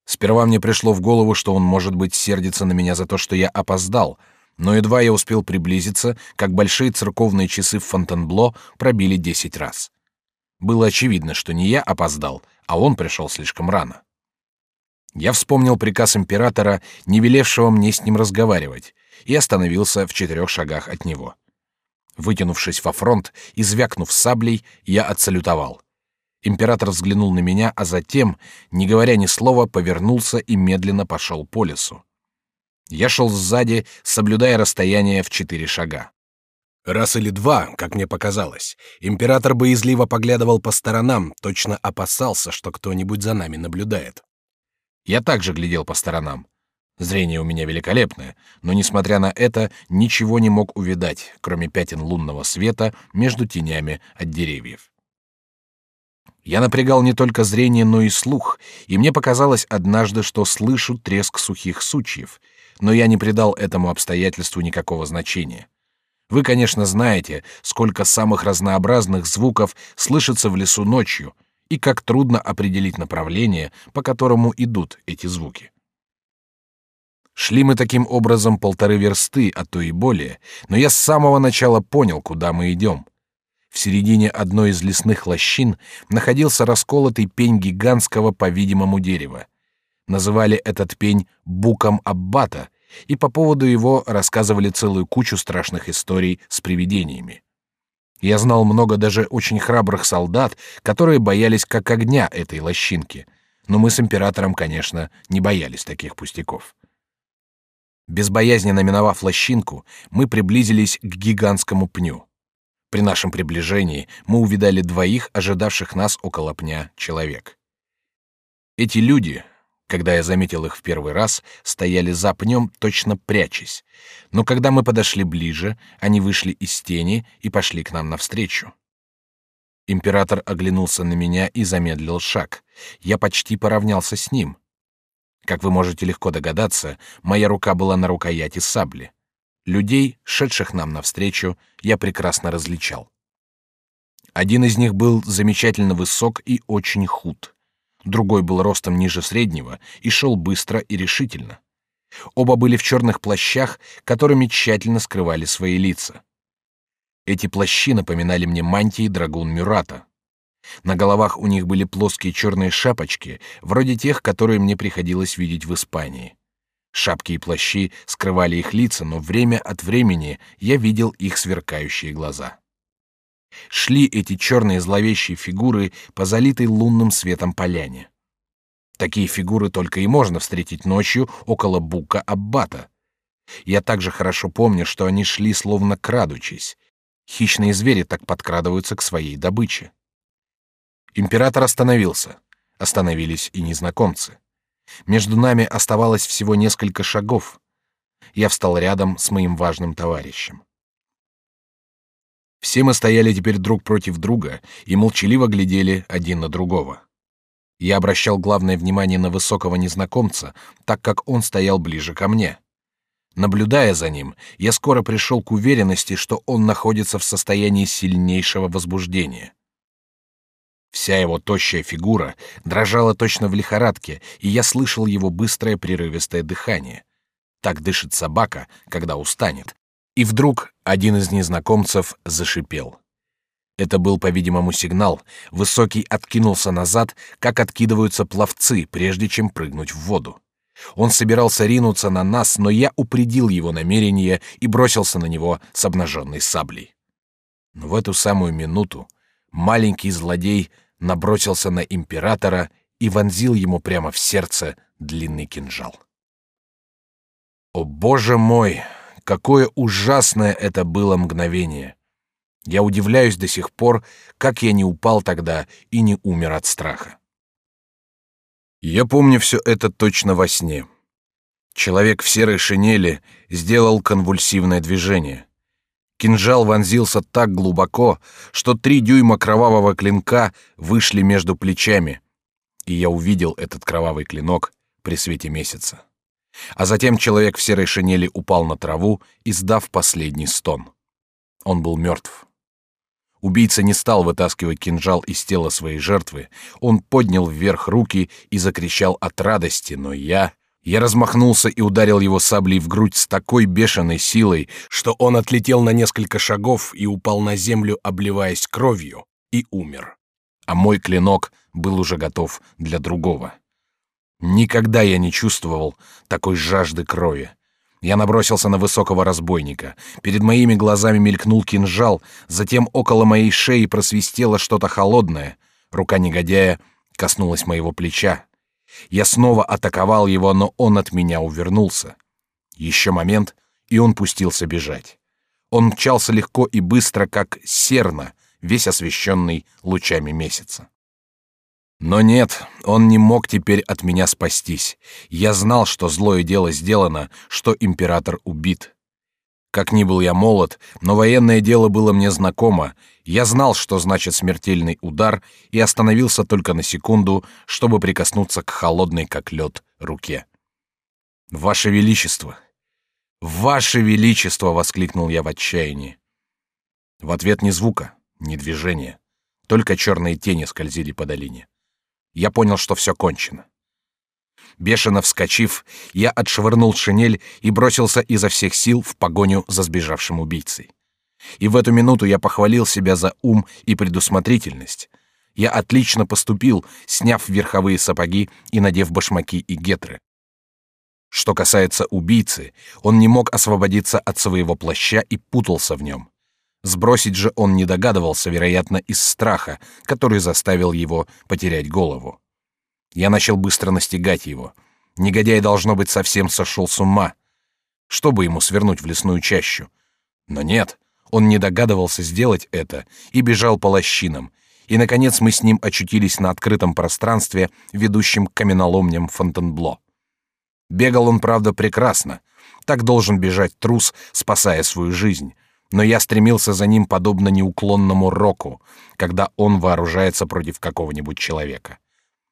Сперва мне пришло в голову, что он, может быть, сердится на меня за то, что я опоздал — но едва я успел приблизиться, как большие церковные часы в Фонтенбло пробили десять раз. Было очевидно, что не я опоздал, а он пришел слишком рано. Я вспомнил приказ императора, не велевшего мне с ним разговаривать, и остановился в четырех шагах от него. Вытянувшись во фронт и звякнув саблей, я отсалютовал. Император взглянул на меня, а затем, не говоря ни слова, повернулся и медленно пошел по лесу. Я шел сзади, соблюдая расстояние в четыре шага. Раз или два, как мне показалось, император боязливо поглядывал по сторонам, точно опасался, что кто-нибудь за нами наблюдает. Я также глядел по сторонам. Зрение у меня великолепное, но, несмотря на это, ничего не мог увидать, кроме пятен лунного света между тенями от деревьев. Я напрягал не только зрение, но и слух, и мне показалось однажды, что слышу треск сухих сучьев, но я не придал этому обстоятельству никакого значения. Вы, конечно, знаете, сколько самых разнообразных звуков слышится в лесу ночью, и как трудно определить направление, по которому идут эти звуки. Шли мы таким образом полторы версты, а то и более, но я с самого начала понял, куда мы идем. В середине одной из лесных лощин находился расколотый пень гигантского, по-видимому, дерева. Называли этот пень буком аббата, и по поводу его рассказывали целую кучу страшных историй с привидениями. Я знал много даже очень храбрых солдат, которые боялись как огня этой лощинки, но мы с императором, конечно, не боялись таких пустяков. Безбоязненно миновав лощинку, мы приблизились к гигантскому пню. При нашем приближении мы увидали двоих ожидавших нас около пня человек. Эти люди, когда я заметил их в первый раз, стояли за пнем, точно прячась. Но когда мы подошли ближе, они вышли из тени и пошли к нам навстречу. Император оглянулся на меня и замедлил шаг. Я почти поравнялся с ним. Как вы можете легко догадаться, моя рука была на рукояти сабли. Людей, шедших нам навстречу, я прекрасно различал. Один из них был замечательно высок и очень худ. Другой был ростом ниже среднего и шел быстро и решительно. Оба были в черных плащах, которыми тщательно скрывали свои лица. Эти плащи напоминали мне мантии драгун Мюрата. На головах у них были плоские черные шапочки, вроде тех, которые мне приходилось видеть в Испании. Шапки и плащи скрывали их лица, но время от времени я видел их сверкающие глаза. Шли эти черные зловещие фигуры по залитой лунным светом поляне. Такие фигуры только и можно встретить ночью около бука Аббата. Я также хорошо помню, что они шли словно крадучись. Хищные звери так подкрадываются к своей добыче. Император остановился. Остановились и незнакомцы. Между нами оставалось всего несколько шагов. Я встал рядом с моим важным товарищем. Все мы стояли теперь друг против друга и молчаливо глядели один на другого. Я обращал главное внимание на высокого незнакомца, так как он стоял ближе ко мне. Наблюдая за ним, я скоро пришел к уверенности, что он находится в состоянии сильнейшего возбуждения. Вся его тощая фигура дрожала точно в лихорадке, и я слышал его быстрое прерывистое дыхание. Так дышит собака, когда устанет. И вдруг один из незнакомцев зашипел. Это был, по-видимому, сигнал. Высокий откинулся назад, как откидываются пловцы, прежде чем прыгнуть в воду. Он собирался ринуться на нас, но я упредил его намерение и бросился на него с обнаженной саблей. Но в эту самую минуту маленький злодей набросился на императора и вонзил ему прямо в сердце длинный кинжал. О боже мой, какое ужасное это было мгновение! Я удивляюсь до сих пор, как я не упал тогда и не умер от страха. Я помню все это точно во сне. Человек в серой шинели сделал конвульсивное движение. Кинжал вонзился так глубоко, что три дюйма кровавого клинка вышли между плечами, и я увидел этот кровавый клинок при свете месяца. А затем человек в серой шинели упал на траву, издав последний стон. Он был мертв. Убийца не стал вытаскивать кинжал из тела своей жертвы. Он поднял вверх руки и закричал от радости, но я я размахнулся и ударил его саблей в грудь с такой бешеной силой, что он отлетел на несколько шагов и упал на землю, обливаясь кровью, и умер. А мой клинок был уже готов для другого. Никогда я не чувствовал такой жажды крови. Я набросился на высокого разбойника. Перед моими глазами мелькнул кинжал, затем около моей шеи просвистело что-то холодное. Рука негодяя коснулась моего плеча. Я снова атаковал его, но он от меня увернулся. Еще момент, и он пустился бежать. Он мчался легко и быстро, как серна, весь освещенный лучами месяца. Но нет, он не мог теперь от меня спастись. Я знал, что злое дело сделано, что император убит. Как ни был я молод, но военное дело было мне знакомо. Я знал, что значит смертельный удар, и остановился только на секунду, чтобы прикоснуться к холодной, как лед, руке. Ваше величество, ваше величество, воскликнул я в отчаянии. В ответ ни звука, ни движения, только черные тени скользили по долине. Я понял, что все кончено. Бешено вскочив, я отшвырнул шинель и бросился изо всех сил в погоню за сбежавшим убийцей. И в эту минуту я похвалил себя за ум и предусмотрительность. Я отлично поступил, сняв верховые сапоги и надев башмаки и гетры. Что касается убийцы, он не мог освободиться от своего плаща и путался в нем. Сбросить же он не догадывался, вероятно, из страха, который заставил его потерять голову. Я начал быстро настигать его. Негодяй должно быть совсем сошел с ума. Чтобы ему свернуть в лесную чащу. Но нет, он не догадывался сделать это и бежал по лощинам. И наконец мы с ним очутились на открытом пространстве, ведущем к каменоломням Фонтенбло. Бегал он, правда, прекрасно. Так должен бежать трус, спасая свою жизнь но я стремился за ним подобно неуклонному року, когда он вооружается против какого-нибудь человека.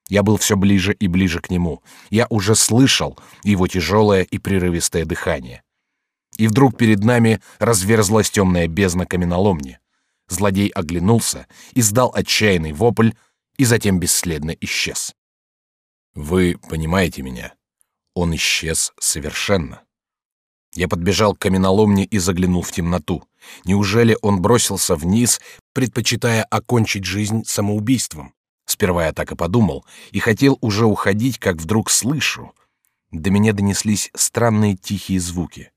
Я был все ближе и ближе к нему. Я уже слышал его тяжелое и прерывистое дыхание. И вдруг перед нами разверзлась темная бездна каменоломни. Злодей оглянулся, издал отчаянный вопль и затем бесследно исчез. Вы понимаете меня? Он исчез совершенно. Я подбежал к каменоломне и заглянул в темноту. Неужели он бросился вниз, предпочитая окончить жизнь самоубийством? Сперва я так и подумал, и хотел уже уходить, как вдруг слышу. До меня донеслись странные тихие звуки.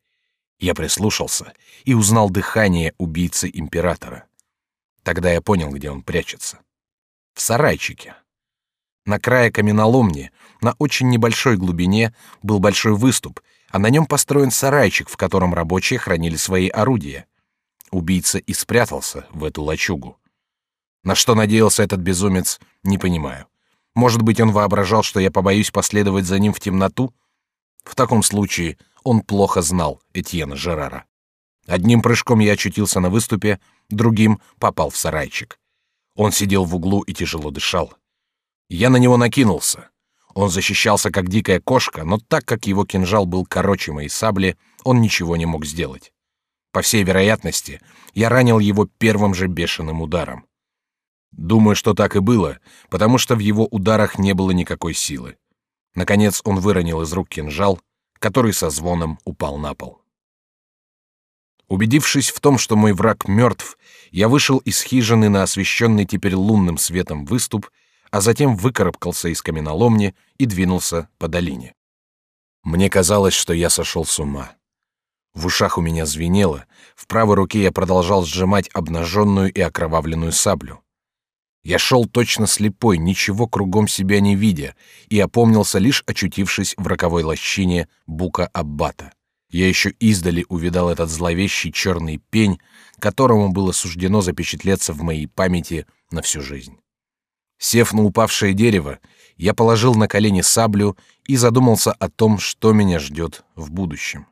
Я прислушался и узнал дыхание убийцы императора. Тогда я понял, где он прячется. В сарайчике. На крае каменоломни, на очень небольшой глубине, был большой выступ, а на нем построен сарайчик, в котором рабочие хранили свои орудия. Убийца и спрятался в эту лачугу. На что надеялся этот безумец, не понимаю. Может быть, он воображал, что я побоюсь последовать за ним в темноту? В таком случае он плохо знал Этьена Жерара. Одним прыжком я очутился на выступе, другим попал в сарайчик. Он сидел в углу и тяжело дышал. Я на него накинулся. Он защищался как дикая кошка, но так как его кинжал был короче моей сабли, он ничего не мог сделать. По всей вероятности, я ранил его первым же бешеным ударом. Думаю, что так и было, потому что в его ударах не было никакой силы. Наконец он выронил из рук кинжал, который со звоном упал на пол. Убедившись в том, что мой враг мертв, я вышел из хижины на освещенный теперь лунным светом выступ а затем выкарабкался из каменоломни и двинулся по долине. Мне казалось, что я сошел с ума. В ушах у меня звенело, в правой руке я продолжал сжимать обнаженную и окровавленную саблю. Я шел точно слепой, ничего кругом себя не видя, и опомнился лишь очутившись в роковой лощине Бука Аббата. Я еще издали увидал этот зловещий черный пень, которому было суждено запечатлеться в моей памяти на всю жизнь. Сев на упавшее дерево, я положил на колени саблю и задумался о том, что меня ждет в будущем.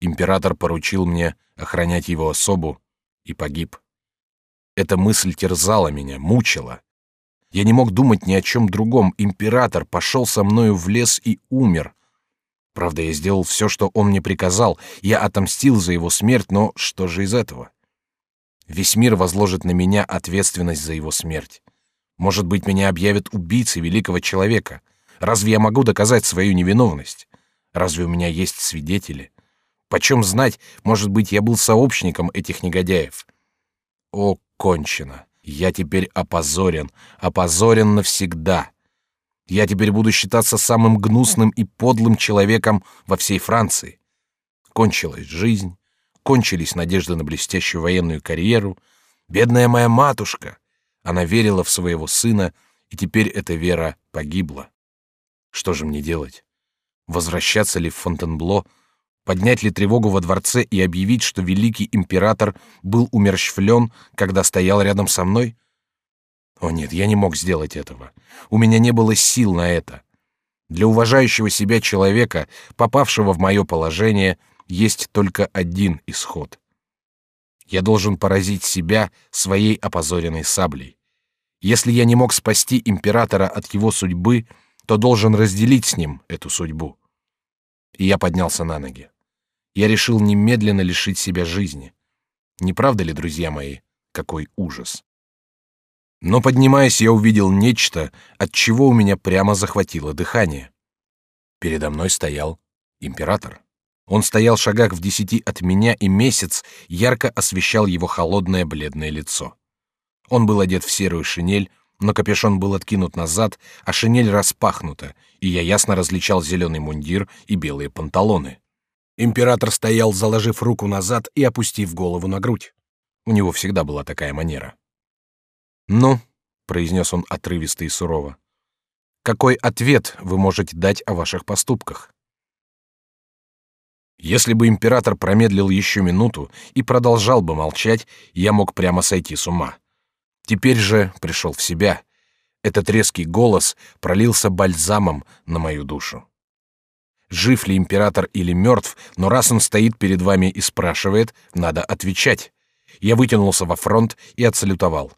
Император поручил мне охранять его особу и погиб. Эта мысль терзала меня, мучила. Я не мог думать ни о чем другом. Император пошел со мною в лес и умер. Правда, я сделал все, что он мне приказал. Я отомстил за его смерть, но что же из этого? Весь мир возложит на меня ответственность за его смерть. Может быть, меня объявят убийцей великого человека. Разве я могу доказать свою невиновность? Разве у меня есть свидетели? Почем знать, может быть, я был сообщником этих негодяев? О, кончено! Я теперь опозорен, опозорен навсегда. Я теперь буду считаться самым гнусным и подлым человеком во всей Франции. Кончилась жизнь, кончились надежды на блестящую военную карьеру. Бедная моя матушка! Она верила в своего сына, и теперь эта вера погибла. Что же мне делать? Возвращаться ли в Фонтенбло? Поднять ли тревогу во дворце и объявить, что великий император был умерщвлен, когда стоял рядом со мной? О нет, я не мог сделать этого. У меня не было сил на это. Для уважающего себя человека, попавшего в мое положение, есть только один исход. Я должен поразить себя своей опозоренной саблей. Если я не мог спасти императора от его судьбы, то должен разделить с ним эту судьбу. И я поднялся на ноги. Я решил немедленно лишить себя жизни. Не правда ли, друзья мои, какой ужас? Но поднимаясь, я увидел нечто, от чего у меня прямо захватило дыхание. Передо мной стоял император. Он стоял в шагах в десяти от меня, и месяц ярко освещал его холодное бледное лицо. Он был одет в серую шинель, но капюшон был откинут назад, а шинель распахнута, и я ясно различал зеленый мундир и белые панталоны. Император стоял, заложив руку назад и опустив голову на грудь. У него всегда была такая манера. «Ну», — произнес он отрывисто и сурово, — «какой ответ вы можете дать о ваших поступках?» Если бы император промедлил еще минуту и продолжал бы молчать, я мог прямо сойти с ума. Теперь же пришел в себя. Этот резкий голос пролился бальзамом на мою душу. Жив ли император или мертв, но раз он стоит перед вами и спрашивает, надо отвечать. Я вытянулся во фронт и отсалютовал.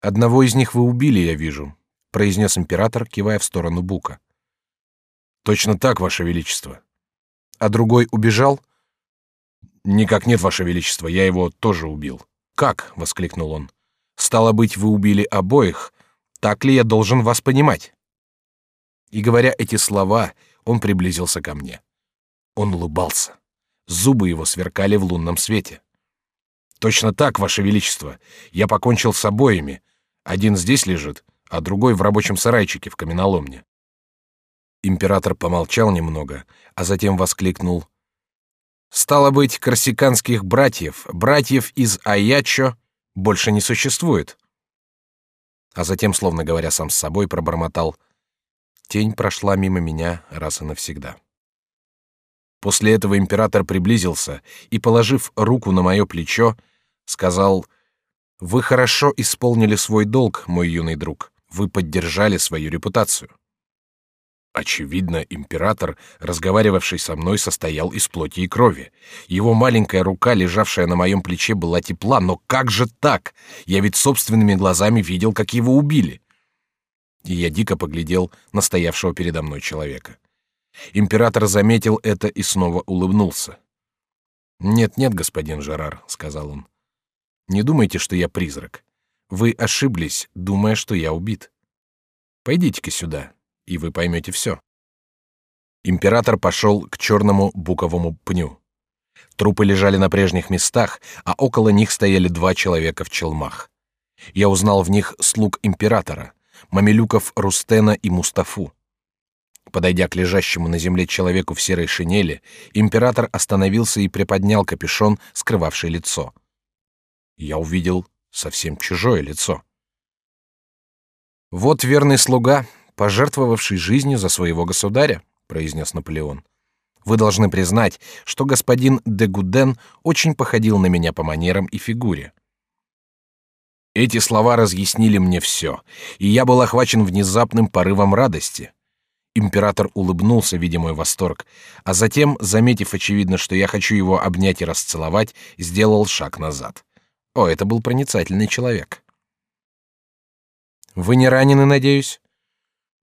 Одного из них вы убили, я вижу, произнес император, кивая в сторону Бука. Точно так, ваше величество. А другой убежал? Никак нет, ваше величество, я его тоже убил. Как? воскликнул он. Стало быть, вы убили обоих. Так ли я должен вас понимать? И говоря эти слова, он приблизился ко мне. Он улыбался. Зубы его сверкали в лунном свете. Точно так, ваше величество. Я покончил с обоими. Один здесь лежит, а другой в рабочем сарайчике в каменоломне. Император помолчал немного, а затем воскликнул: "Стало быть, корсиканских братьев, братьев из Аячо, больше не существует". А затем, словно говоря сам с собой, пробормотал: "Тень прошла мимо меня раз и навсегда". После этого император приблизился и, положив руку на мое плечо, сказал: "Вы хорошо исполнили свой долг, мой юный друг. Вы поддержали свою репутацию". Очевидно, император, разговаривавший со мной, состоял из плоти и крови. Его маленькая рука, лежавшая на моем плече, была тепла, но как же так? Я ведь собственными глазами видел, как его убили. И я дико поглядел на стоявшего передо мной человека. Император заметил это и снова улыбнулся. Нет, нет, господин Жерар, сказал он. Не думайте, что я призрак. Вы ошиблись, думая, что я убит. Пойдите-ка сюда, и вы поймете все. Император пошел к черному буковому пню. Трупы лежали на прежних местах, а около них стояли два человека в челмах. Я узнал в них слуг императора, мамилюков Рустена и Мустафу. Подойдя к лежащему на земле человеку в серой шинели, император остановился и приподнял капюшон, скрывавший лицо. Я увидел совсем чужое лицо. Вот верный слуга, пожертвовавший жизнью за своего государя, произнес Наполеон. Вы должны признать, что господин де Гуден очень походил на меня по манерам и фигуре. Эти слова разъяснили мне все, и я был охвачен внезапным порывом радости. Император улыбнулся, видя мой восторг, а затем, заметив очевидно, что я хочу его обнять и расцеловать, сделал шаг назад. О, это был проницательный человек. Вы не ранены, надеюсь?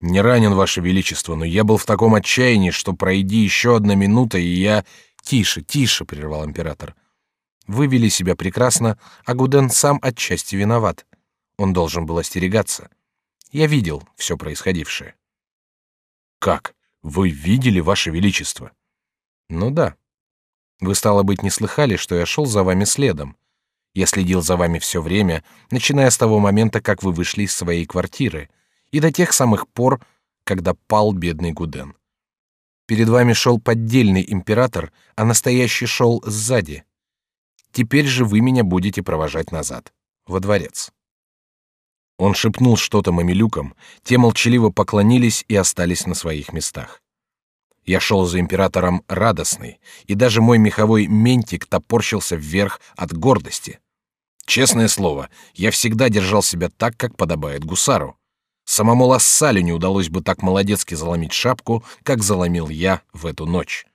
Не ранен, ваше величество, но я был в таком отчаянии, что пройди еще одна минута, и я тише, тише, прервал император. Вы вели себя прекрасно, а Гуден сам отчасти виноват. Он должен был остерегаться. Я видел все происходившее. Как? Вы видели, ваше величество? Ну да. Вы стало быть не слыхали, что я шел за вами следом. Я следил за вами все время, начиная с того момента, как вы вышли из своей квартиры и до тех самых пор, когда пал бедный Гуден. Перед вами шел поддельный император, а настоящий шел сзади. Теперь же вы меня будете провожать назад, во дворец. Он шепнул что-то мамилюкам, те молчаливо поклонились и остались на своих местах. Я шел за императором радостный, и даже мой меховой ментик топорщился вверх от гордости. Честное слово, я всегда держал себя так, как подобает гусару. Самому Лассалю не удалось бы так молодецки заломить шапку, как заломил я в эту ночь.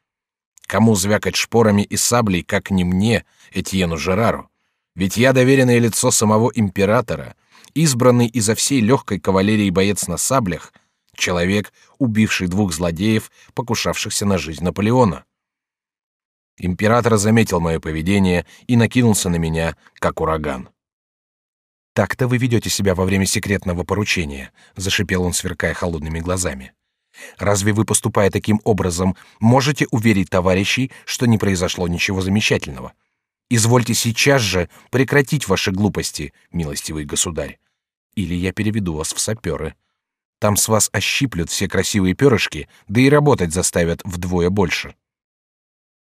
Кому звякать шпорами и саблей, как не мне, Этьену Жерару? Ведь я доверенное лицо самого императора, избранный изо всей легкой кавалерии боец на саблях, человек, убивший двух злодеев, покушавшихся на жизнь Наполеона. Император заметил мое поведение и накинулся на меня, как ураган. Так-то вы ведете себя во время секретного поручения, зашипел он, сверкая холодными глазами. Разве вы, поступая таким образом, можете уверить товарищей, что не произошло ничего замечательного? Извольте сейчас же прекратить ваши глупости, милостивый государь, или я переведу вас в саперы. Там с вас ощиплют все красивые перышки, да и работать заставят вдвое больше.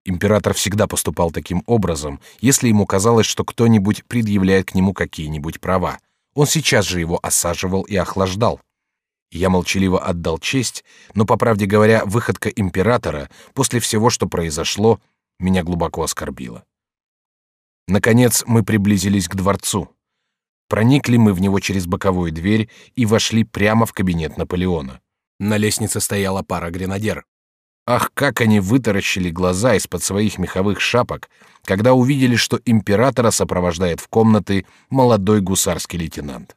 Император всегда поступал таким образом, если ему казалось, что кто-нибудь предъявляет к нему какие-нибудь права. Он сейчас же его осаживал и охлаждал. Я молчаливо отдал честь, но, по правде говоря, выходка императора после всего, что произошло, меня глубоко оскорбила. Наконец мы приблизились к дворцу. Проникли мы в него через боковую дверь и вошли прямо в кабинет Наполеона. На лестнице стояла пара гренадер. Ах, как они вытаращили глаза из-под своих меховых шапок, когда увидели, что императора сопровождает в комнаты молодой гусарский лейтенант.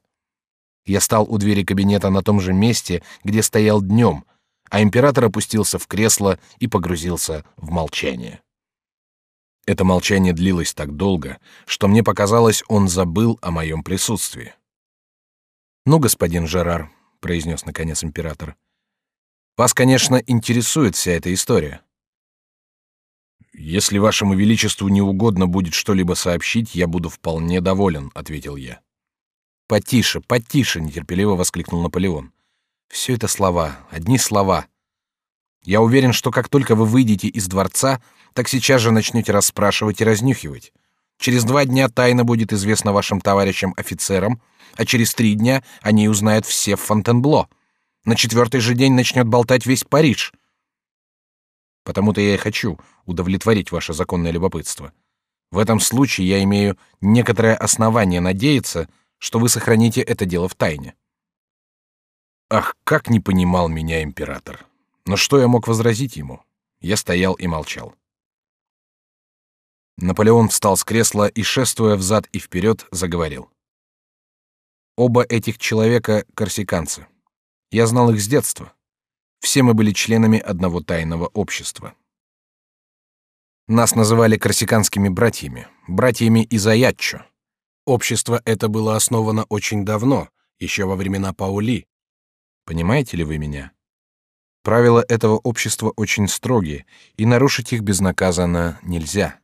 Я стал у двери кабинета на том же месте, где стоял днем, а император опустился в кресло и погрузился в молчание. Это молчание длилось так долго, что мне показалось, он забыл о моем присутствии. «Ну, господин Жерар», — произнес наконец император, — «вас, конечно, интересует вся эта история». «Если вашему величеству не угодно будет что-либо сообщить, я буду вполне доволен», — ответил я. «Потише, потише!» — нетерпеливо воскликнул Наполеон. «Все это слова, одни слова. Я уверен, что как только вы выйдете из дворца, так сейчас же начнете расспрашивать и разнюхивать. Через два дня тайна будет известна вашим товарищам-офицерам, а через три дня они узнают все в Фонтенбло. На четвертый же день начнет болтать весь Париж. Потому-то я и хочу удовлетворить ваше законное любопытство. В этом случае я имею некоторое основание надеяться, что вы сохраните это дело в тайне. Ах, как не понимал меня император! Но что я мог возразить ему? Я стоял и молчал. Наполеон встал с кресла и, шествуя взад и вперед, заговорил. Оба этих человека — корсиканцы. Я знал их с детства. Все мы были членами одного тайного общества. Нас называли корсиканскими братьями, братьями из Аятчо. Общество это было основано очень давно, еще во времена Паули. Понимаете ли вы меня? Правила этого общества очень строгие, и нарушить их безнаказанно нельзя.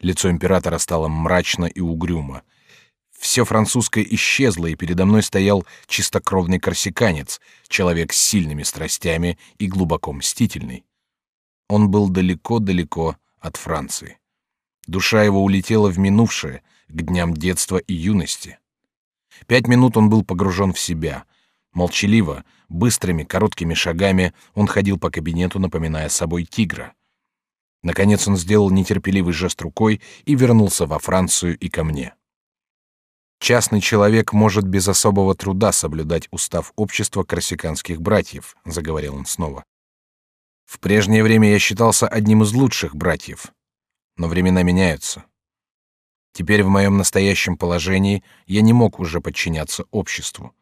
Лицо императора стало мрачно и угрюмо. Все французское исчезло, и передо мной стоял чистокровный корсиканец, человек с сильными страстями и глубоко мстительный. Он был далеко-далеко от Франции. Душа его улетела в минувшее, к дням детства и юности. Пять минут он был погружен в себя — Молчаливо, быстрыми, короткими шагами он ходил по кабинету, напоминая собой тигра. Наконец он сделал нетерпеливый жест рукой и вернулся во Францию и ко мне. Частный человек может без особого труда соблюдать устав общества корсиканских братьев, заговорил он снова. В прежнее время я считался одним из лучших братьев, но времена меняются. Теперь в моем настоящем положении я не мог уже подчиняться обществу.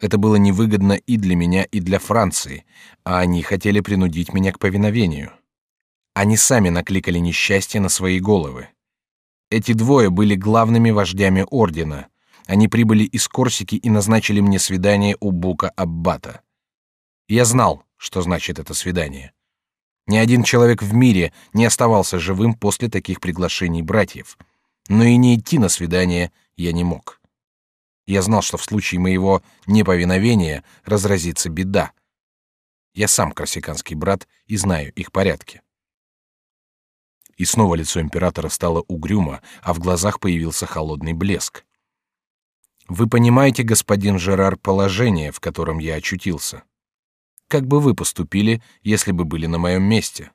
Это было невыгодно и для меня, и для Франции, а они хотели принудить меня к повиновению. Они сами накликали несчастье на свои головы. Эти двое были главными вождями ордена. Они прибыли из Корсики и назначили мне свидание у Бука Аббата. Я знал, что значит это свидание. Ни один человек в мире не оставался живым после таких приглашений братьев, но и не идти на свидание я не мог. Я знал, что в случае моего неповиновения разразится беда. Я сам корсиканский брат и знаю их порядки. И снова лицо императора стало угрюмо, а в глазах появился холодный блеск. Вы понимаете, господин Жерар, положение, в котором я очутился? как бы вы поступили, если бы были на моем месте.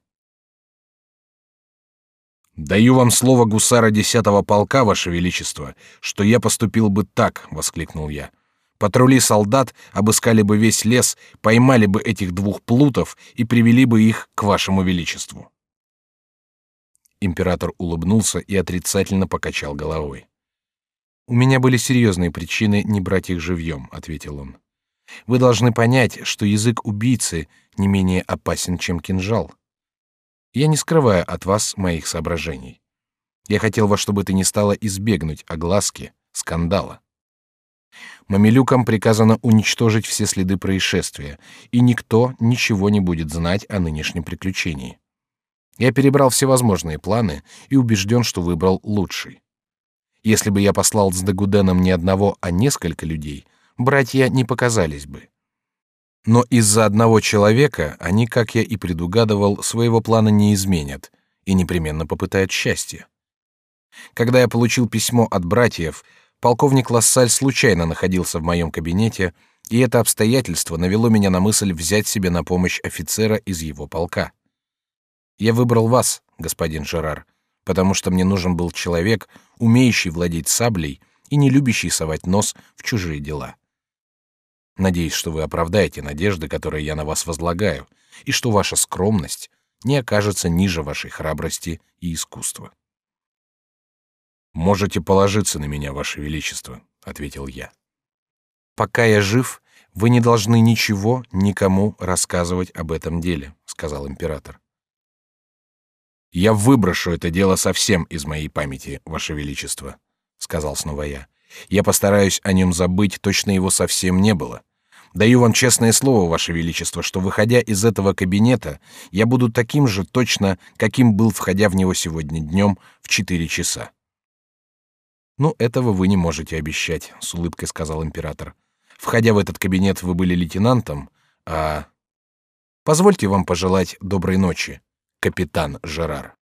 Даю вам слово гусара десятого полка, ваше величество, что я поступил бы так, воскликнул я. Патрули солдат обыскали бы весь лес, поймали бы этих двух плутов и привели бы их к вашему величеству. Император улыбнулся и отрицательно покачал головой. У меня были серьезные причины не брать их живьем, ответил он. Вы должны понять, что язык убийцы не менее опасен, чем кинжал. Я не скрываю от вас моих соображений. Я хотел во что бы то ни стало избегнуть огласки, скандала. Мамилюкам приказано уничтожить все следы происшествия, и никто ничего не будет знать о нынешнем приключении. Я перебрал всевозможные планы и убежден, что выбрал лучший. Если бы я послал с Дагуденом не одного, а несколько людей, братья не показались бы. Но из-за одного человека они, как я и предугадывал, своего плана не изменят и непременно попытают счастья. Когда я получил письмо от братьев, полковник Лассаль случайно находился в моем кабинете, и это обстоятельство навело меня на мысль взять себе на помощь офицера из его полка. Я выбрал вас, господин Жерар, потому что мне нужен был человек, умеющий владеть саблей и не любящий совать нос в чужие дела. Надеюсь, что вы оправдаете надежды, которые я на вас возлагаю, и что ваша скромность не окажется ниже вашей храбрости и искусства. Можете положиться на меня, ваше величество, ответил я. Пока я жив, вы не должны ничего никому рассказывать об этом деле, сказал император. Я выброшу это дело совсем из моей памяти, ваше величество, сказал снова я. Я постараюсь о нем забыть, точно его совсем не было. Даю вам честное слово, ваше величество, что выходя из этого кабинета, я буду таким же точно, каким был входя в него сегодня днем в четыре часа. Ну, этого вы не можете обещать, с улыбкой сказал император. Входя в этот кабинет, вы были лейтенантом, а позвольте вам пожелать доброй ночи капитан Жерар.